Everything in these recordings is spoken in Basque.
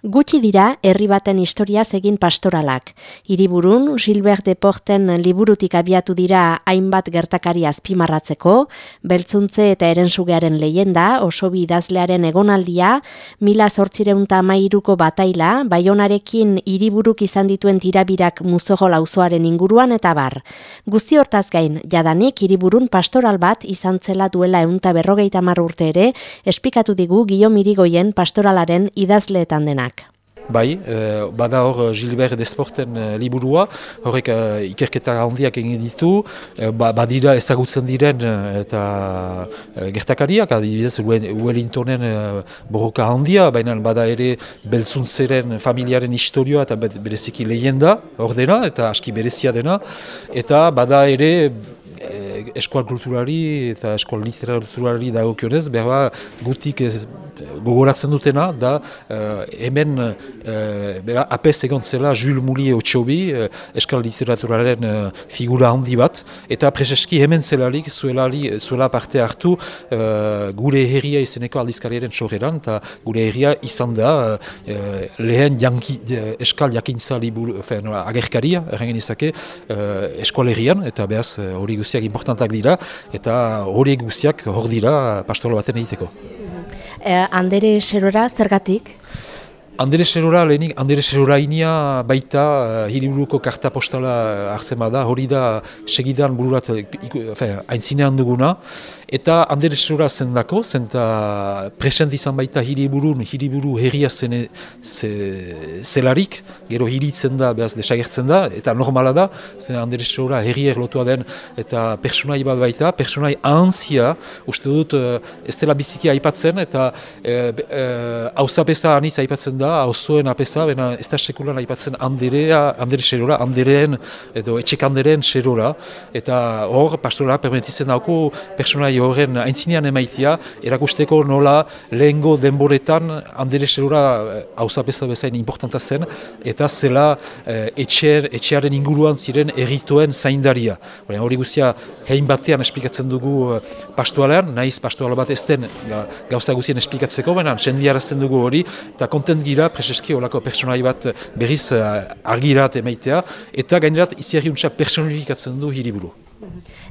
Gutxi dira herri baten historiaz egin pastoralak. Hiriburun Gilbert de Porten liburutik abiatu dira hainbat gertakari azpimarratzeko, beltzuntze eta erensugearen leyenda, oso idazlearen egonaldia, mila zortzireunta mairuko bataila, baionarekin hiriburuk izan dituen tirabirak muzogo lauzoaren inguruan eta bar. Guzti hortaz gain, jadanik hiriburun pastoral bat izan zela duela eunta berrogeita urte ere, espikatu digu Guillaume pastoralaren idazleetan denak. Bai, e, bada hor Gilbert Desporten e, liburua, horrek ikerketa handiak egin ditu, e, ba, badira ezagutzen diren eta gertakariak, adibidez Wellingtonen e, borroka handia, baina bada ere belzuntzeren familiaren historioa eta bereziki lehenda hor dena, eta aski berezia dena, eta bada ere eskual kulturari eta eskual literaturari dagokionez, berba gutik ez, gogoratzen dutena, da uh, hemen uh, apez egon zela Jules Moulier Otsobi, uh, eskal literaturaren figura handi bat, eta prezeski hemen zelalik zuelali, zuela parte hartu gure herria izeneko aldizkariaren sorreran, eta gure herria izan da lehen janki, eskal jakintza liburu, agerkaria, errengen izake, eskualerian, eta behaz hori guztiak importantak dira, eta hori guztiak hor dira pastoral baten egiteko. Eh, andere serora zergatik? Andere Serora, lehenik, Andere Serora inia baita uh, hiriburuko karta postala hartzen bada, hori da segidan bururat haintzinean duguna. Eta Andere Serora zendako, zenta present izan baita hiriburun, hiriburu herria zene, zelarik, gero hiritzen da, behaz desagertzen da, eta normala da, zen Andere Serora herrier lotua den, eta personai bat baita, personai ahantzia, uste dut, uh, ez dela biziki aipatzen, eta hauzapesa uh, uh, anitz aipatzen da, hauzoen apesa, baina ez da sekulan aipatzen handerea, handere xerora, handereen edo etxek handeren xerora, eta hor, pastora, permititzen dauko personai horren aintzinean emaitia, erakusteko nola lehengo denboretan handere xerora hauzapesa eh, bezain importanta zen, eta zela eh, etxer, etxearen inguruan ziren errituen zaindaria. Hori guztia, hein batean esplikatzen dugu eh, pastualean, naiz pastuala bat ez den gauza guztien esplikatzeko, baina sendiarazten dugu hori, eta kontent gira preseski olako personai bat berriz uh, argirat emaitea, eta gainerat iziarriuntza personifikatzen du hiriburu.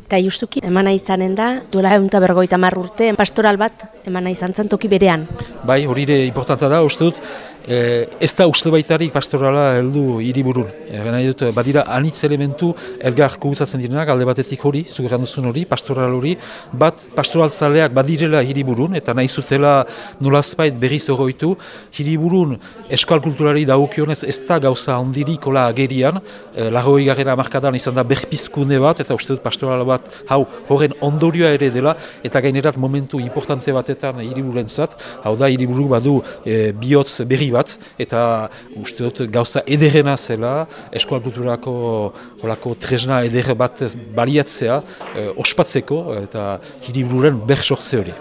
Eta justuki, emana izanen da, duela egun bergoita urte, pastoral bat emana izan zen toki berean. Bai, hori ere importanta da, uste dut, eh, ez da uste baitarik pastorala heldu hiriburun. E, dut, badira anitz elementu elgar kuguzatzen direnak, alde batetik hori, zugeran duzun hori, pastoral hori, bat pastoral zaleak badirela hiriburun, eta nahi zutela nolazpait berriz horroitu, hiriburun eskal kulturari daukionez ez da gauza ondirik ola agerian, e, lagoi garen amarkadan izan da berpizkunde bat, eta uste dut pastoral bat, hau, horren ondorioa ere dela, eta gainerat momentu importante batetan hiriburen zat, hau da hiriburu badu e, bihotz berri bat, eta uste dut gauza ederena zela, eskola kulturako olako tresna eder bat baliatzea, eh, ospatzeko, eta hiribururen bersortze hori.